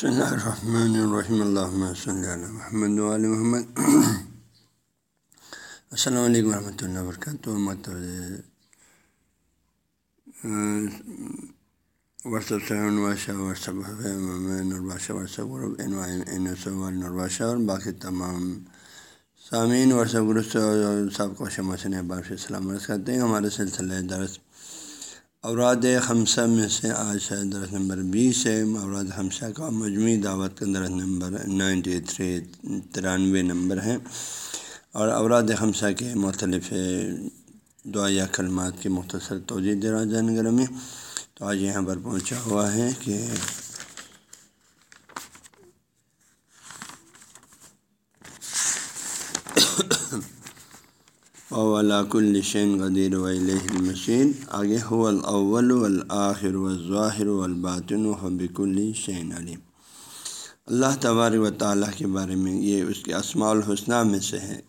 بسم اللہ الرحمن الرحیم اللہ صلی اللہ محمد علیہ محمد السلام علیکم ورحمۃ اللہ وبرکاتہ واٹسپ سے نرباشہ واٹسپ نرباشہ واٹسپ گروپ نرباشہ اور باقی تمام سامعین واٹسپ گروپ سے سب کو شمع سے احباب سے سلام عرض کرتے ہیں ہمارے سلسلہ درس اوراد خمسہ میں سے آج ہے درخت نمبر بیس ہے، اوراد خمسہ کا مجموعی دعوت کا درخت نمبر نائنٹی تھری، ترانوے نمبر ہے۔ اور اوراد خمسہ کے مختلف دعا کلمات کی مختصر توجہ درا جان میں۔ تو آج یہاں پر پہنچا ہوا ہے کہ اولاک الشین غدیر المشین آگے ہو الاول والآخر والظاہر والباطن حبک الشین علیم اللہ تبارک و تعالیٰ کے بارے میں یہ اس کے اسماع الحسنہ میں سے ہے.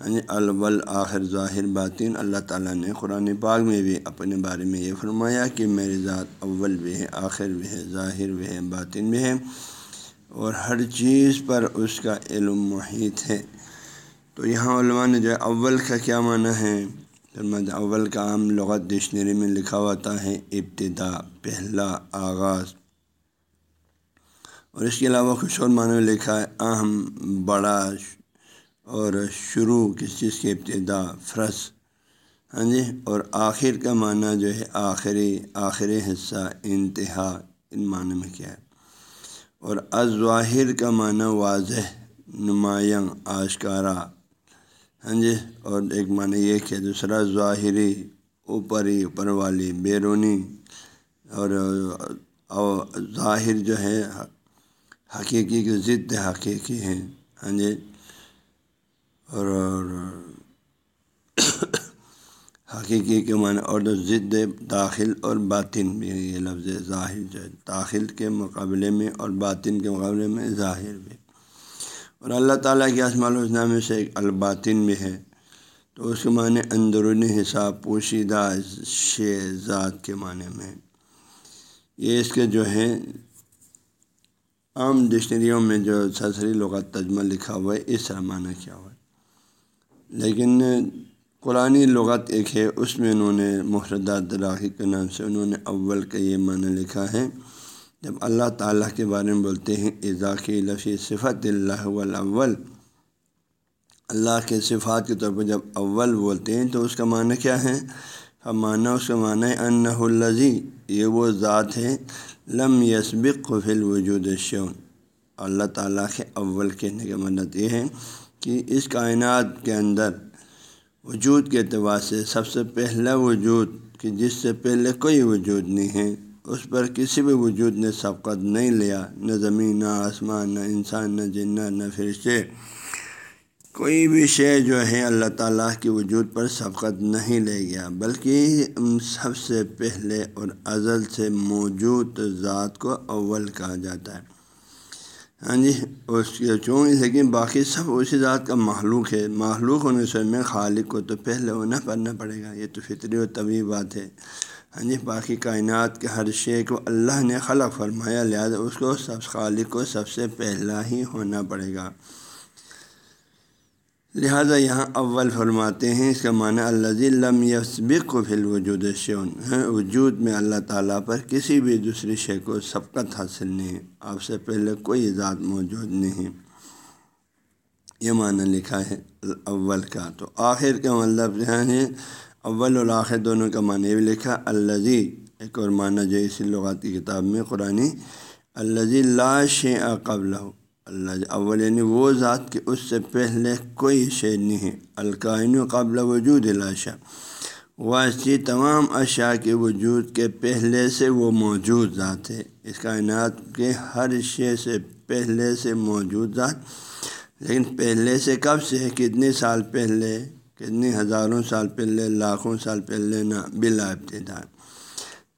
یعنی الاول آخر، ظاہر، باطن، اللہ تعالیٰ نے قرآن پاک میں بھی اپنے بارے میں یہ فرمایا کہ میری ذات اول بھی ہے، آخر بھی ہے، ظاہر بھی ہے، باطن بھی ہے اور ہر چیز پر اس کا علم محیط ہے۔ تو یہاں علماء نے جو اول کا کیا معنی ہے؟ اول کا عام لغت ڈکشنری میں لکھا ہوتا ہے ابتدا، پہلا آغاز۔ اور اس کے علاوہ کچھ اور معنی میں لکھا ہے اہم، بڑا اور شروع، کس چیز کی ابتدا، فرس۔ ہاں جی؟ اور آخر کا معنی جو ہے آخری آخری حصہ، انتہا۔ ان معنی میں کیا ہے؟ اور ازواہر کا معنی واضح، نمایاں، آشکارا۔ ہاں جی اور ایک معنی یہ کہ دوسرا ظاہری، اوپری اوپر والی بیرونی، اور ظاہر جو ہے، حقیقی کی ضد حقیقی ہیں ہاں جی اور حقیقی کے معنی اور جو ضد داخل اور باطن بھی یہ لفظ ظاہر جو ہے، داخل کے مقابلے میں اور باطن کے مقابلے میں ظاہر بھی۔ اور اللہ تعالیٰ کے اسماع الحسنہ میں سے ایک الباطن میں ہے۔ تو اس کے معنی اندرونی حساب پوشیدہ شے ذات کے معنی میں۔ یہ اس کے جو ہے عام ڈکشنریوں میں جو سرسری لغت تجمہ لکھا ہوا ہے، اس طرح معنی کیا ہوا ہے۔ لیکن قرآن لغت ایک ہے، اس میں انہوں نے محردات راہی کے نام سے انہوں نے اول کا یہ معنی لکھا ہے۔ جب اللہ تعالیٰ کے بارے میں بولتے ہیں اضاقی لفی صفت اللہ اول اللہ کے صفات کے طور پر جب اول بولتے ہیں، تو اس کا معنی کیا ہے؟ معنی اس کا معنی ان الزی یہ وہ ذات ہے، لم یسبق فی الوجود شون اللہ تعالیٰ کے اول کہنے کا مدد یہ ہے کہ اس کائنات کے اندر وجود کے اعتبار سے سب سے پہلا وجود، کہ جس سے پہلے کوئی وجود نہیں ہے۔ اس پر کسی بھی وجود نے سبقت نہیں لیا، نہ زمین، نہ آسمان، نہ انسان، نہ جنہ نہ فرشتے۔ کوئی بھی شے جو ہے اللہ تعالیٰ کے وجود پر سبقت نہیں لے گیا، بلکہ ان سب سے پہلے اور ازل سے موجود ذات کو اول کہا جاتا ہے۔ ہاں جی اس کے چوں لیکن باقی سب اسی ذات کا معلوق ہے۔ معلوق ہونے سے میں خالق کو تو پہلے ہونا پڑھنا پڑے گا، یہ تو فطری و طبی بات ہے۔ ہاں جی باقی کائنات کے ہر شے کو اللہ نے خلق فرمایا، لہٰذا اس کو سب خالق کو سب سے پہلا ہی ہونا پڑے گا۔ لہذا یہاں اول فرماتے ہیں، اس کا معنی اللہ لم یسبق و فل وجود شون ہاں، وجود میں اللہ تعالیٰ پر کسی بھی دوسری شے کو سبقت حاصل نہیں، آپ سے پہلے کوئی ذات موجود نہیں۔ یہ معنی لکھا ہے اول کا۔ تو آخر کا مطلب ہے اول اور آخر دونوں کا معنی بھی لکھا الزی ایک اور معنی جو اسی لغات کی کتاب میں قرآن الزی لاش قبل اللہ اول یعنی وہ ذات کہ اس سے پہلے کوئی شے نہیں ہے القائن قبل وجود لاشا وہ ایسی تمام اشیاء کے وجود کے پہلے سے وہ موجود ذات ہے، اس کائنات کے ہر شے سے پہلے سے موجود ذات، لیکن پہلے سے کب سے کتنے سال پہلے؟ کتنی ہزاروں سال پہلے، لاکھوں سال پہلے نہ بلا ابتدا۔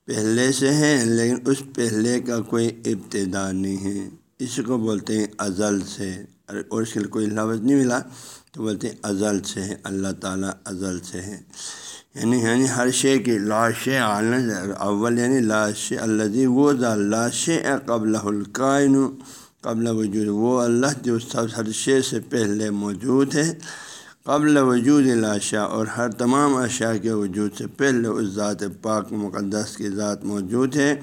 پہلے سے ہیں لیکن اس پہلے کا کوئی ابتدا نہیں ہے۔ اس کو بولتے ہیں ازل سے۔ اور اس کے لیے کوئی لفظ نہیں ملا، تو بولتے ہیں ازل سے ہے، اللہ تعالیٰ ازل سے ہے۔ یعنی یعنی ہر شے کی لاش اول یعنی لاش اللہ وہ لاش قبل القائن قبل وجود۔ وہ اللہ جو سب، ہر شے سے پہلے موجود ہے۔ قبل وجود لاشا اور ہر تمام اشیاء کے وجود سے پہلے اس ذات پاک مقدس کی ذات موجود ہے۔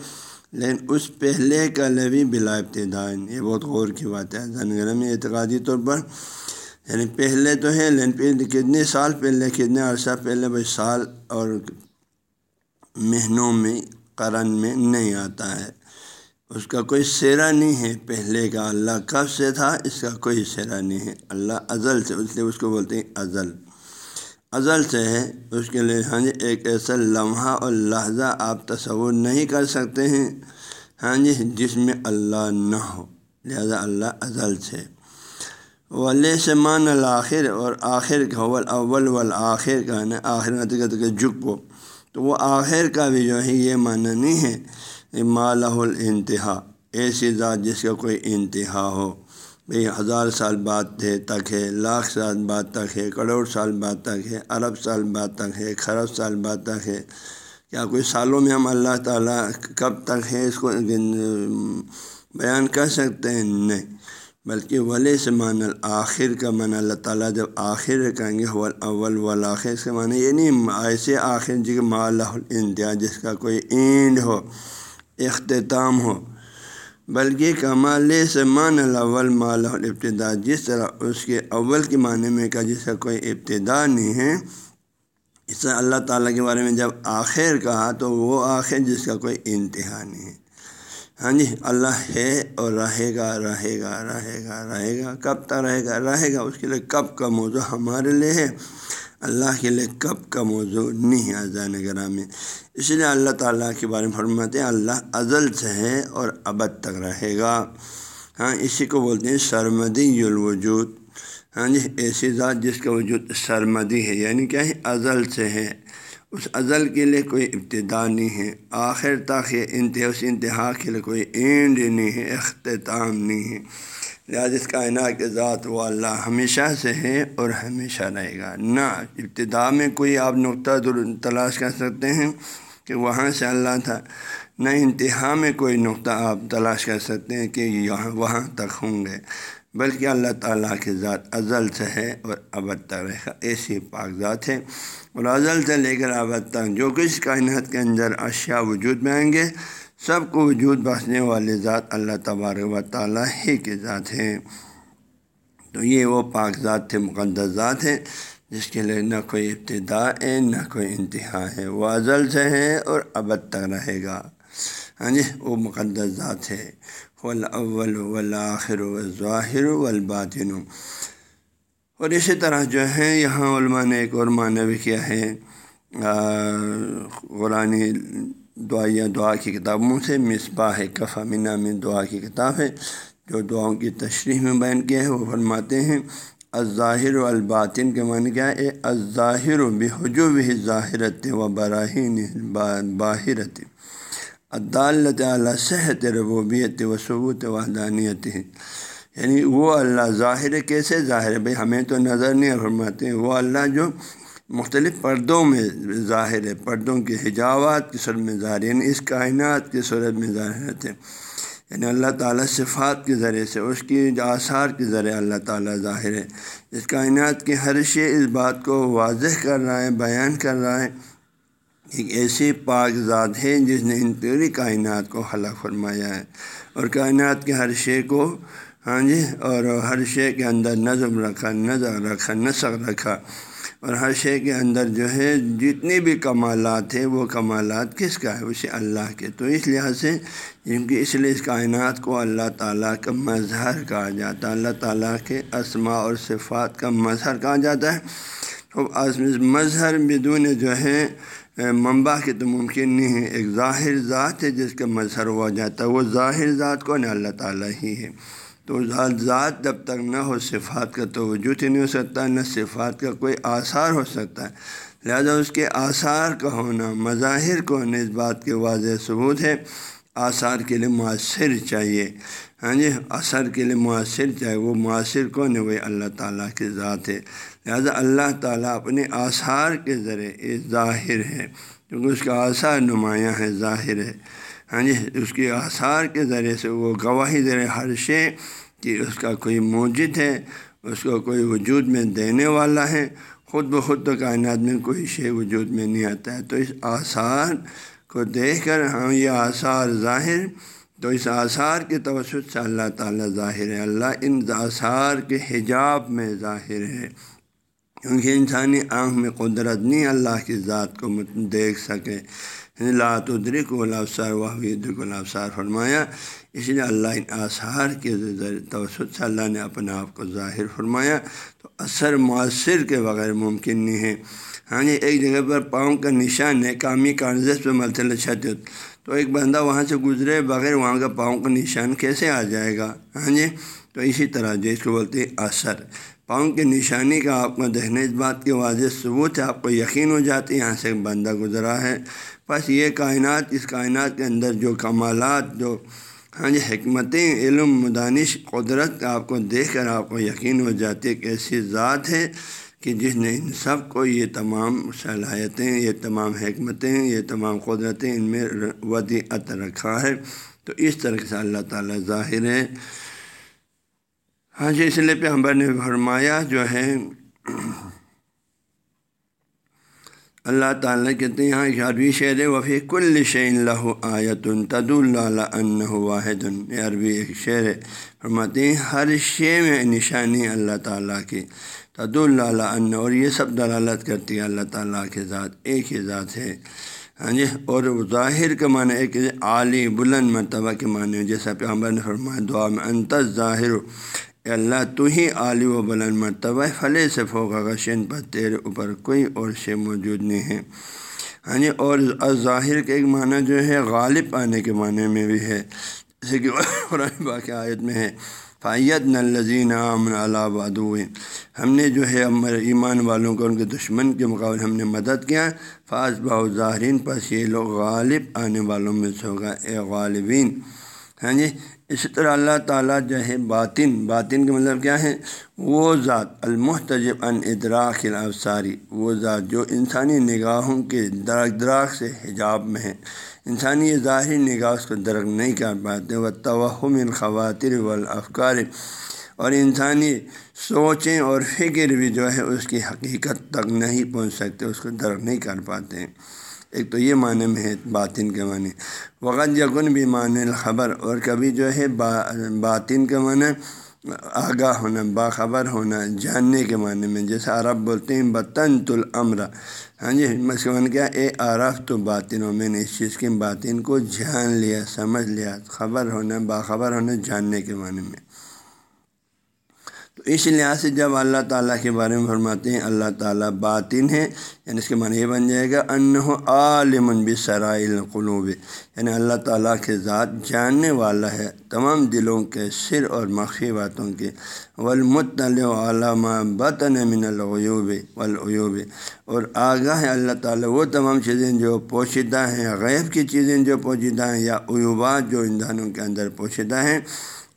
لیکن اس پہلے کا لبی بلا ابتدا یہ بہت غور کی بات ہے۔ زن اعتقادی طور پر یعنی پہلے تو ہے، لیکن پہلے کتنے سال پہلے، کتنے عرصہ پہلے، بھائی سال اور مہینوں میں، قرن میں نہیں آتا ہے۔ اس کا کوئی سیرا نہیں ہے۔ پہلے کا اللہ کب سے تھا، اس کا کوئی سیرا نہیں ہے۔ اللہ ازل سے، اس لیے اس کو بولتے ہیں ازل۔ ازل سے ہے، اس کے لیے ہاں جی ایک ایسا لمحہ اور لہجہ آپ تصور نہیں کر سکتے ہیں۔ ہاں جی جس میں اللہ نہ ہو۔ لہذا اللہ ازل سے۔ ولے سے مان الآخر اور آخر کا، اول والآخر کا نا آخر کے جھک کو تو وہ آخر کا بھی جو ہے یہ معنی نہیں ہے مالہ الانتہا ایسی ذات جس کا کوئی انتہا ہو۔ بھئی ہزار سال بعد تھے تک ہے، لاکھ سال بعد تک ہے، کروڑ سال بعد تک ہے، ارب سال بعد تک ہے، خرب سال بعد تک ہے۔ کیا کوئی سالوں میں ہم اللہ تعالیٰ کب تک ہے اس کو بیان کر سکتے ہیں؟ نہیں۔ بلکہ ولی سے معنی آخر کا معنی اللہ تعالیٰ جب آخر کہیں گے اول والآخر سے معنی یہ نہیں ایسے آخر جی کہ مال انتہا جس کا کوئی اینڈ ہو، اختتام ہو، بلکہ کمال سے مان الاول مال ابتدا جس طرح اس کے اول کے معنی میں کا جس کا کوئی ابتدا نہیں ہے، اس طرح اللہ تعالیٰ کے بارے میں جب آخر کہا تو وہ آخر جس کا کوئی انتہا نہیں ہے۔ ہاں جی اللہ ہے اور رہے گا رہے گا رہے گا رہے گا۔ کب تک رہے گا؟ رہے گا اس کے لیے کب کا موضوع ہمارے لیے ہے۔ اللہ کے لیے کب کا موضوع نہیں ہے زین گرہ میں اس لیے اللہ تعالیٰ کے بارے میں فرماتے ہیں، اللہ ازل سے ہے اور ابد تک رہے گا۔ ہاں اسی کو بولتے ہیں سرمدی الوجود ہاں جی ایسی ذات جس کا وجود سرمدی ہے یعنی کیا ہے؟ ازل سے ہے۔ اس ازل کے لیے کوئی ابتدا نہیں ہے، آخر تک یہ انتہا، اس انتہا کے لیے کوئی اینڈ نہیں ہے، اختتام نہیں ہے۔ لہٰذا اس کائنات کے ذات وہ اللہ ہمیشہ سے ہے اور ہمیشہ رہے گا۔ نہ، ابتدا میں کوئی آپ نقطہ تلاش کر سکتے ہیں کہ وہاں سے اللہ تھا۔ نہ، انتہا میں کوئی نقطہ آپ تلاش کر سکتے ہیں کہ یہاں، وہاں تک ہوں گے۔ بلکہ اللہ تعالیٰ کی ذات ازل سے ہے اور ابد تک رہے گا ایسی پاک ذات ہے اور ازل سے لے کر ابد تک جو کچھ کائنات کے اندر اشیاء وجود میں آئیں گے، سب کو وجود بخشنے والے ذات اللہ تبارک و تعالیٰ ہی کے ذات ہیں تو یہ وہ پاک ذات تھے، مقدس ذات ہے جس کے لیے نہ کوئی ابتدا ہے، نہ کوئی انتہا ہے۔ وہ ازل سے ہے اور ابد تک رہے گا۔ ہاں جی وہ مقدس ذات ہے ولاول ولاخر و ظاہر والباطن۔ اور اسی طرح جو ہے، یہاں علماء نے ایک اور معنی بھی کیا ہے۔ قرآن دعا دعا کی کتابوں سے مصباح کفا نامی دعا کی کتاب ہے، جو دعاؤں کی تشریح میں بیان کیا ہے۔ وہ فرماتے ہیں، الظاہر و الباطن کے معنی کیا ہے؟ الظاہر و بحجو بھی ظاہرت و براہین باہرت عدالت علیہ صحت ربوبیت و ثبوت وحدانیت یعنی وہ اللہ ظاہر کیسے ظاہر ہے؟ بھائی ہمیں تو نظر نہیں فرماتے ہیں۔ وہ اللہ جو مختلف پردوں میں ظاہر ہے، پردوں کے حجاوات کی صورت میں ظاہر ہے یعنی اس کائنات کی صورت میں ظاہر رہتے یعنی اللہ تعالیٰ صفات کے ذریعے سے، اس کی آثار کے ذریعے اللہ تعالیٰ ظاہر ہے۔ اس کائنات کی ہر شے اس بات کو واضح کر رہا ہے، بیان کر رہا ہے۔ ایک ایسی پاک ذات ہے جس نے ان پوری کائنات کو خلق فرمایا ہے۔ اور کائنات کے ہر شے کو ہاں جی اور ہر شے کے اندر نظم رکھا نظر رکھا نسق رکھا۔ اور ہر شے کے اندر جو ہے جتنے بھی کمالات ہیں، وہ کمالات کس کا ہے؟ اسے اللہ کے۔ تو اس لحاظ سے کیونکہ اس لیے اس کائنات کو اللہ تعالیٰ کا مظہر کہا جاتا ہے۔ اللہ تعالیٰ کے اسماء اور صفات کا مظہر کہا جاتا ہے۔ تو مظہر بدون جو ہے منبع کے تو ممکن نہیں ہے۔ ایک ظاہر ذات ہے جس کا مظہر ہوا جاتا ہے، وہ ظاہر ذات کو نہ اللہ تعالیٰ ہی ہے۔ تو ذات جب تک نہ ہو، صفات کا تو وجود ہی نہیں ہو سکتا، نہ صفات کا کوئی آثار ہو سکتا۔ ہے لہذا اس کے آثار کا ہونا، مظاہر کو ہونا، اس بات کے واضح ثبوت ہے۔ آثار کے لیے مؤثر چاہیے۔ ہاں جی اثر کے لیے مؤثر چاہیے۔ وہ مؤثر کون ہے؟ وہی اللہ تعالیٰ کی ذات ہے۔ لہٰذا اللہ تعالیٰ اپنے آثار کے ذریعے ظاہر ہے، کیونکہ اس کا آثار نمایاں ہے، ظاہر ہے۔ ہاں جی اس کے آثار کے ذریعے سے وہ گواہی دے رہے ہر شے کہ اس کا کوئی موجد ہے، اس کو کوئی وجود میں دینے والا ہے۔ خود بخود تو کائنات میں کوئی شے وجود میں نہیں آتا ہے۔ تو اس آثار کو دیکھ کر ہم یہ آثار ظاہر، تو اس آثار کے توسط سے اللہ تعالیٰ ظاہر ہے۔ اللہ ان آثار کے حجاب میں ظاہر ہے۔ کیونکہ انسانی آنکھ میں قدرت نہیں اللہ کی ذات کو دیکھ سکے۔ یعنی لات ادرک الافسار واحد الافسار فرمایا۔ اس لیے اللہ ان آثار کے توسط سے اللہ نے اپنے آپ کو ظاہر فرمایا۔ تو اثر مؤثر کے بغیر ممکن نہیں ہے۔ ہاں جی ایک جگہ پر پاؤں کا نشان ہے کامی کانزس پہ ملتل چھت۔ تو ایک بندہ وہاں سے گزرے بغیر وہاں کا پاؤں کا نشان کیسے آ جائے گا؟ ہاں جی تو اسی طرح جو اس کو بولتے ہیں اثر۔ پاؤں کی نشانی کا آپ کو دیکھنے اس بات کے واضح ثبوت ہے، آپ کو یقین ہو جاتی ہے، یہاں سے بندہ گزرا ہے۔ بس یہ کائنات، اس کائنات کے اندر جو کمالات، جو ہاں جی حکمتیں، علم مدانش قدرت آپ کو دیکھ کر آپ کو یقین ہو جاتی ہے کہ ایسی ذات ہے کہ جس نے ان سب کو یہ تمام صلاحیتیں، یہ تمام حکمتیں، یہ تمام قدرتیں ان میں ودیعت رکھا ہے۔ تو اس طرح سے اللہ تعالیٰ ظاہر ہے۔ ہاں جی اس لیے پہ نے فرمایا جو ہے، اللہ تعالیٰ کہتے ہیں، یہاں عربی شعر وفی کل شعین اللہ آیت تد اللہ واحد۔ یہ عربی ایک شعر ہے۔ فرماتے ہیں، ہر شے میں نشانی اللہ تعالیٰ کی تد اللہ ان اور یہ سب دلالت کرتی ہے اللہ تعالیٰ کے ذات، ایک ہی ذات ہے۔ ہاں جی اور ظاہر کے معنی ایک عالی بلند مرتبہ کے معنی جیسا پیغمبر نے فرمایا، دعا میں انتظ ظاہر کہ اللہ تو ہی عالی و بلند مرتبہ فلے سے فوقا کا شین پر تیرے اوپر کوئی اور شے موجود نہیں ہے۔ ہاں جی اور ظاہر کے ایک معنی جو ہے غالب آنے کے معنی میں بھی ہے۔ جیسے کہ قرآن باقی آیت میں ہے فائیت نلزین امن اللہ ہم نے جو ہے ایمان والوں کو، ان کے دشمن کے مقابلے ہم نے مدد کیا۔ فاض باؤ ظاہرین پس یہ لوگ غالب آنے والوں میں سے ہوگا، اے غالبین۔ ہاں جی اسی طرح اللہ تعالیٰ جو ہے باطن باطن کا مطلب کیا ہے؟ وہ ذات، المحتجب ان ادراک الافساری وہ ذات جو انسانی نگاہوں کے درخ دراخ سے حجاب میں ہے۔ انسانی ظاہری نگاہ اس کو درخت نہیں کر پاتے، وہ توہم الخواتر والافکار۔ اور انسانی سوچیں اور فکر بھی جو ہے اس کی حقیقت تک نہیں پہنچ سکتے، اس کو درک نہیں کر پاتے۔ ہیں ایک تو یہ معنی میں ہے باطن کے معنی۔ وقت یقن بھی معنی الخبر، اور کبھی جو ہے با، باطن کے معنی آگاہ ہونا، باخبر ہونا، جاننے کے معنی میں، جیسے عرب بولتے ہیں بطن تلعمر ہاں جی مسلمان کیا اے عرف تو باطن ہو میں نے اس چیز کے باطن کو جان لیا، سمجھ لیا، خبر ہونا، باخبر ہونا، جاننے کے معنی میں۔ تو اس لحاظ سے جب اللہ تعالیٰ کے بارے میں فرماتے ہیں، اللہ تعالیٰ باطن ہے یعنی اس کے معنی یہ بن جائے گا ان عالم بسرائل قلوب یعنی اللہ تعالیٰ کے ذات جاننے والا ہے، تمام دلوں کے سر اور مخفی باتوں کے ولمطل علامہ بطن من العیوب والعیوب، اور آگاہ ہے اللہ تعالیٰ وہ تمام چیزیں جو پوشیدہ ہیں، غیب کی چیزیں جو پوشیدہ ہیں، یا عیوبات جو انسانوں کے اندر پوشیدہ ہیں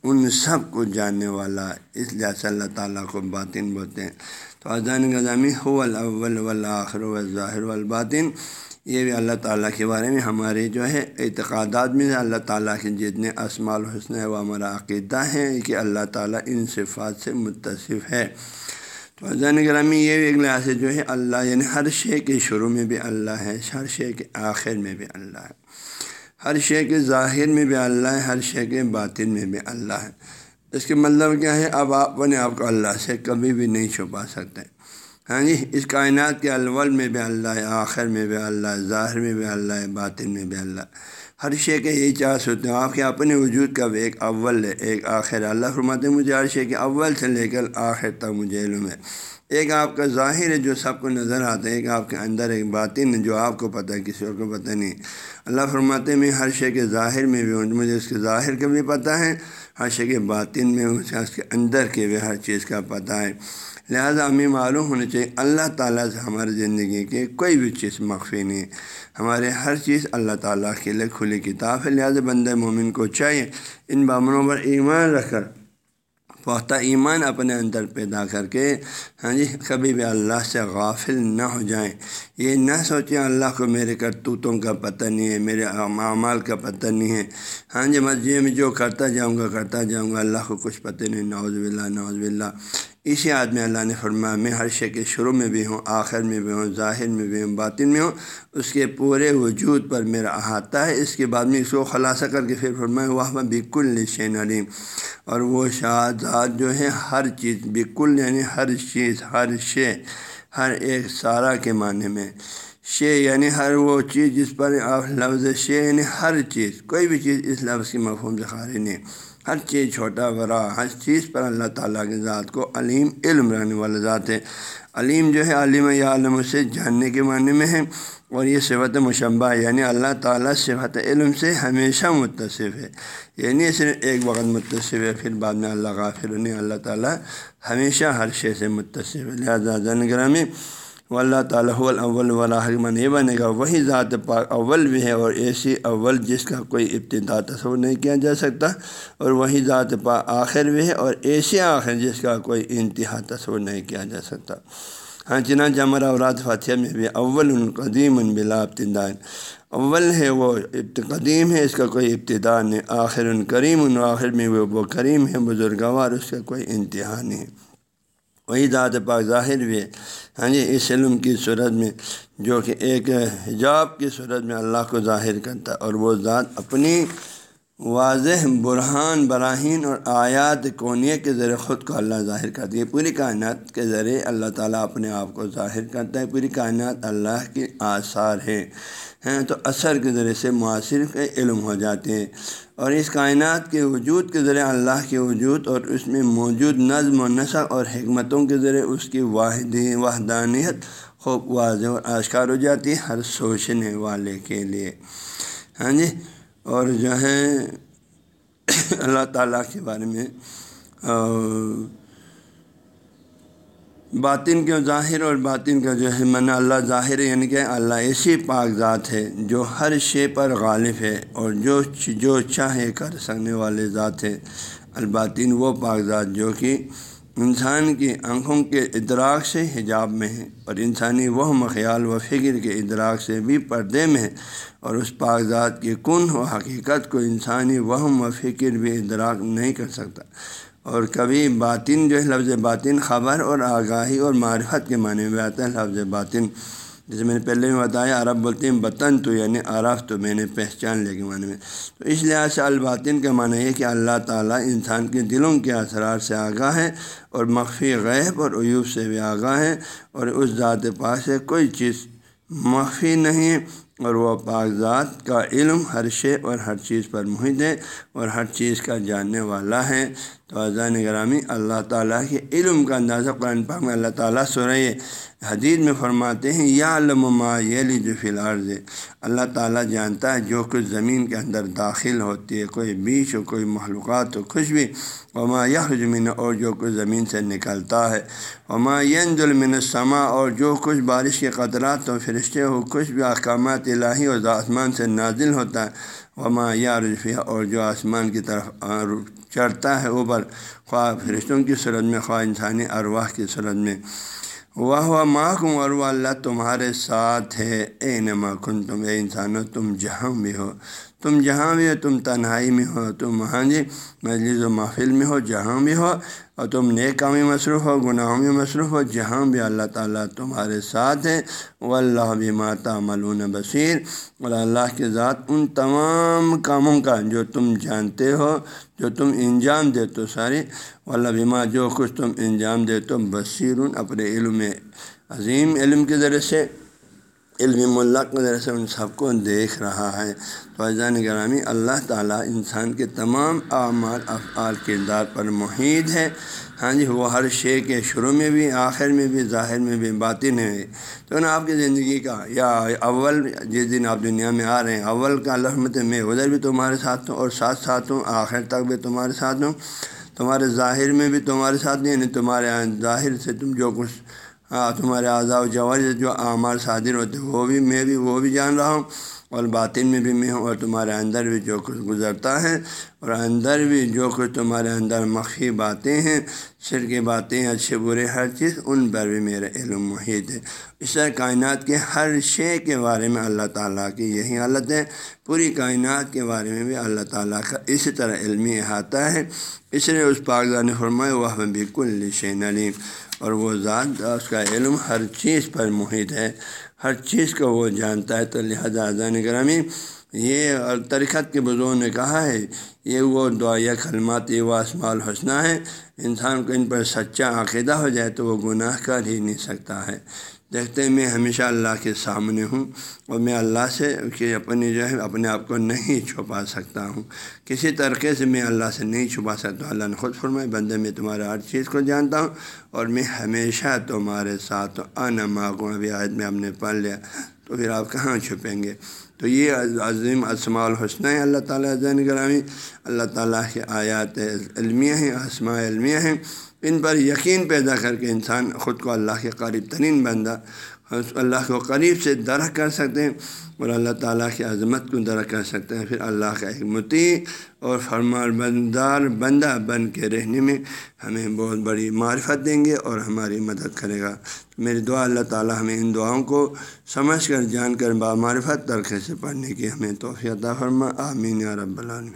ان سب کو جاننے والا، اس لحاظ سے اللہ تعالیٰ کو باطن بولتے ہیں۔ تو اذان غذامی ہو الاول والآخر والظاہر والباطن۔ یہ بھی اللہ تعالیٰ کے بارے میں ہمارے جو ہے اعتقادات میں اللہ تعالیٰ کے جتنے اسماع الحسن ہے وہ ہمارا عقیدہ ہے کہ اللہ تعالیٰ ان صفات سے متصف ہے۔ تو اذان گرامی یہ بھی ایک لحاظ سے جو ہے اللہ یعنی ہر شے کے شروع میں بھی اللہ ہے، ہر شے کے آخر میں بھی اللہ ہے۔ ہر شے کے ظاہر میں بھی اللہ ہے، ہر شے کے باطن میں بھی اللہ ہے۔ اس کے مطلب کیا ہے؟ اب آپ اپنے آپ کو اللہ سے کبھی بھی نہیں چھپا سکتے۔ ہاں جی اس کائنات کے الاول میں بھی اللہ ہے، آخر میں بھی اللہ ہے، ظاہر میں بھی اللہ ہے، باطن میں بھی اللہ ہر شے کے یہی چاس ہوتے ہیں۔ آپ کے اپنے وجود کا بھی ایک اول ہے، ایک آخر ہے۔ اللہ فرماتے ہیں، مجھے ہر شے کے اول سے لے کر آخر تک مجھے علم ہے۔ ایک آپ کا ظاہر ہے جو سب کو نظر آتا ہے، ایک آپ کے اندر ایک باطن ہے جو آپ کو پتہ ہے، کسی اور کو پتہ نہیں۔ اللہ فرماتے میں ہر شے کے ظاہر میں بھی ہوں، مجھے اس کے ظاہر کا بھی پتہ ہے، ہر شے کے باطن میں اس کے اندر کے بھی ہر چیز کا پتہ ہے۔ لہٰذا ہمیں معلوم ہونا چاہیے، اللہ تعالیٰ سے ہماری زندگی کے کوئی بھی چیز مخفی نہیں ہمارے ہر چیز اللہ تعالیٰ کے لیے کھلی کتاب ہے، لہٰذا بندہ مومن کو چاہیے ان بامنوں پر ایمان رکھ کر پختہ ایمان اپنے اندر پیدا کر کے ہاں جی کبھی بھی اللہ سے غافل نہ ہو جائیں۔ یہ نہ سوچیں اللہ کو میرے کرتوتوں کا پتہ نہیں ہے، میرے اعمال کا پتہ نہیں ہے۔ ہاں جی مسجد میں جو کرتا جاؤں گا، کرتا جاؤں گا، اللہ کو کچھ پتہ نہیں نوز باللہ نوز باللہ۔ اسی آدمی اللہ نے فرمایا، میں ہر شے کے شروع میں بھی ہوں، آخر میں بھی ہوں، ظاہر میں بھی ہوں، باطن میں ہوں، اس کے پورے وجود پر میرا احاطہ ہے۔ اس کے بعد میں اس کو خلاصہ کر کے پھر فرمایا وہ بالکل شین علیم اور وہ شہزاد جو ہے ہر چیز بالکل یعنی ہر چیز، ہر شے، ہر ایک سارا کے معنی میں۔ شے یعنی ہر وہ چیز جس پر آپ لفظ شے یعنی ہر چیز، کوئی بھی چیز اس لفظ کی مفہوم سے خارج نہیں۔ ہر چیز چھوٹا بڑا، ہر چیز پر اللہ تعالیٰ کی ذات کو علیم علم رہنے والا ذات ہے علیم جو ہے، علیم یا عالم سے جاننے کے معنی میں ہے۔ اور یہ صفت مشبہ یعنی اللہ تعالیٰ صفت علم سے ہمیشہ متصف ہے۔ یعنی صرف ایک وقت متصف ہے، پھر بعد میں اللہ غافر نہیں، اللہ تعالیٰ ہمیشہ ہر شے سے متصف ہے۔ لہٰذا زن گرامی و اللہ تعالیٰ اول ولاحمن یہ بنے گا، وہی ذات پاک اول بھی ہے اور ایسی اول جس کا کوئی ابتدا تصور نہیں کیا جا سکتا اور وہی ذات پاک آخر بھی ہے اور ایسی آخر جس کا کوئی انتہا تصور نہیں کیا جا سکتا۔ ہاں چنا جمر اورات فاتحہ میں بھی اول قدیم ان بلا ابتدا اول ہے وہ قدیم ہے، اس کا کوئی ابتدا نہیں، آخر ان کریم ان آخر میں وہ وہ کریم ہے، بزرگوار، اس کا کوئی انتہا نہیں۔ وہی ذات پاک ظاہر بھی ہے۔ ہاں جی اس علم کی صورت میں جو کہ ایک حجاب کی صورت میں اللہ کو ظاہر کرتا ہے اور وہ ذات اپنی واضح برہان، براہین اور آیات کونیہ کے ذریعے خود کو اللہ ظاہر کرتی ہے۔ پوری کائنات کے ذریعے اللہ تعالیٰ اپنے آپ کو ظاہر کرتا ہے۔ پوری کائنات اللہ کے آثار ہے۔ ہیں تو اثر کے ذریعے سے معاصر کے علم ہو جاتے ہیں۔ اور اس کائنات کے وجود کے ذریعے اللہ کے وجود اور اس میں موجود نظم و نسق اور حکمتوں کے ذریعے اس کی واحد، وحدانیت خوب واضح اور اشکار ہو جاتی ہے ہر سوچنے والے کے لیے۔ ہاں جی؟ اور جو ہے اللہ تعالیٰ کے بارے میں باطن کے ظاہر اور باطن کا جو ہے من اللہ ظاہر یعنی کہ اللہ ایسی پاک ذات ہے جو ہر شے پر غالب ہے اور جو جو چاہے کر سکنے والے ذات ہے۔ الباطن وہ پاک ذات جو کہ انسان کی آنکھوں کے ادراک سے حجاب میں ہے اور انسانی وہ خیال و فکر کے ادراک سے بھی پردے میں ہے اور اس پاک ذات کی کن و حقیقت کو انسانی وہم و فکر بھی ادراک نہیں کر سکتا۔ اور کبھی باطن جو ہے لفظ باطن خبر اور آگاہی اور معرفت کے معنی میں آتا ہے لفظ باطن۔ جیسے میں نے پہلے بھی بتایا، عرب بولتے ہیں بطن تو یعنی عرف تو میں نے پہچان لے کے معنی میں۔ تو اس لحاظ سے الباطن کا معنی یہ کہ اللہ تعالیٰ انسان کے دلوں کے اثرات سے آگاہ ہے اور مخفی غیب اور عیوب سے بھی آگاہ ہے اور اس ذات پاس سے کوئی چیز مخفی نہیں ہے اور وہ پاک ذات کا علم ہر شے اور ہر چیز پر محیط ہے اور ہر چیز کا جاننے والا ہے۔ تو اذان گرامی اللہ تعالیٰ کے علم کا اندازہ قرآن پاک میں اللہ تعالیٰ سورہ حدید میں فرماتے ہیں، یا علما یہ جو فی الحال اللہ تعالیٰ جانتا ہے جو کچھ زمین کے اندر داخل ہوتی ہے، کوئی بیچ ہو کوئی معلومات ہو کچھ بھی۔ وما یا حجمین اور جو کچھ زمین سے نکلتا ہے۔ وما ین ظلم سما اور جو کچھ بارش کے قطرات و فرشتے ہو، کچھ بھی احکامات الہی اور آسمان سے نازل ہوتا ہے۔ وما یا رفیہ اور جو آسمان کی طرف چڑھتا ہے اوپر خواہ فرشتوں کی صورت میں، خواہ انسانی ارواح کی صورت میں۔ واہ و محکم اور وہ اللہ تمہارے ساتھ ہے۔ اے نما کن تم اے انسانوں، تم جہاں بھی ہو۔ تم جہاں بھی ہو، تم تنہائی میں ہو۔ تم ہاں جی مجلس و محفل میں ہو، جہاں بھی ہو۔ اور تم نیک کامی مصروف ہو، گناہوں میں مصروف ہو، جہاں بھی اللہ تعالیٰ تمہارے ساتھ ہے وہ اللہ بھی ماتا ملون بصیر اور اللہ کے ذات ان تمام کاموں کا، جو تم جانتے ہو جو تم انجام دے تو سارے، واللہ بما جو کچھ تم انجام دے تو بصیر اپنے علم عظیم علم کے ذریعے سے۔ علم اللہ کے ذریعے سے ان سب کو دیکھ رہا ہے۔ تو اذان گرامی، اللہ تعالیٰ انسان کے تمام اعمال، افعال، کردار پر محیط ہے۔ ہاں جی وہ ہر شے کے شروع میں بھی، آخر میں بھی، ظاہر میں بھی، باطن ہے تو نا، آپ کی زندگی کا، یا اول جس دن آپ دنیا میں آ رہے ہیں، اول کا الحمد میں ادھر بھی تمہارے ساتھ ہوں اور ساتھ ساتھ ہوں، آخر تک بھی تمہارے ساتھ ہوں۔ تمہارے ظاہر میں بھی تمہارے ساتھ نہیں یعنی تمہارے ظاہر سے تم جو کچھ تمہارے اعضاء و جوار جو اعمال صادر ہوتے وہ بھی میں بھی، وہ بھی جان رہا ہوں اور باطن میں بھی میں ہوں اور تمہارے اندر بھی جو کچھ گزرتا ہے اور اندر بھی جو کچھ تمہارے اندر مخفی باتیں ہیں سر کی باتیں اچھے برے، ہر چیز، ان پر بھی میرا علم محیط ہے۔ اس طرح کائنات کے ہر شے کے بارے میں اللہ تعالیٰ کی یہی حالت ہے۔ پوری کائنات کے بارے میں بھی اللہ تعالیٰ کا اسی طرح علمی احاطہ ہے۔ اس لیے اس پاکزان فرمائے وہ بالکل شین علیم اور وہ ذات اس کا علم ہر چیز پر محیط ہے۔ ہر چیز کو وہ جانتا ہے۔ تو لہٰذا اذان گرامی یہ ترکت کے بزرگوں نے کہا ہے، یہ وہ دعائیہ کلمات، یہ وہ الحسنہ ہے انسان کو ان پر سچا عقیدہ ہو جائے تو وہ گناہ کر ہی نہیں سکتا ہے۔ دیکھتے ہیں میں ہمیشہ اللہ کے سامنے ہوں اور میں اللہ سے کہ اپنی جو ہے اپنے آپ کو نہیں چھپا سکتا ہوں۔ کسی طریقے سے میں اللہ سے نہیں چھپا سکتا اللہ نے خود فرمائے بندے، میں تمہارے ہر چیز کو جانتا ہوں اور میں ہمیشہ تمہارے ساتھ آنا ماغوں ابھی عائد میں ہم نے پڑھ لیا۔ تو پھر آپ کہاں چھپیں گے؟ تو یہ عظیم اسماع الحسنہ ہے اللہ تعالیٰ زین گرامی اللہ تعالیٰ کے آیات علمیہ ہیں، اسماء علمیہ ہیں۔ ان پر یقین پیدا کر کے انسان خود کو اللہ کے قریب ترین بندہ، اللہ کو قریب سے درخ کر سکتے ہیں اور اللہ تعالیٰ کی عظمت کو درخ کر سکتے ہیں۔ پھر اللہ کا ایک متی اور فرمار بندار بندہ بن کے رہنے میں ہمیں بہت بڑی معرفت دیں گے اور ہماری مدد کرے گا۔ میری دعا، اللہ تعالیٰ ہمیں ان دعاؤں کو سمجھ کر، جان کر بامعرفت طرقے سے پڑھنے کی ہمیں توفیع فرما۔ آمین یا رب العالمین۔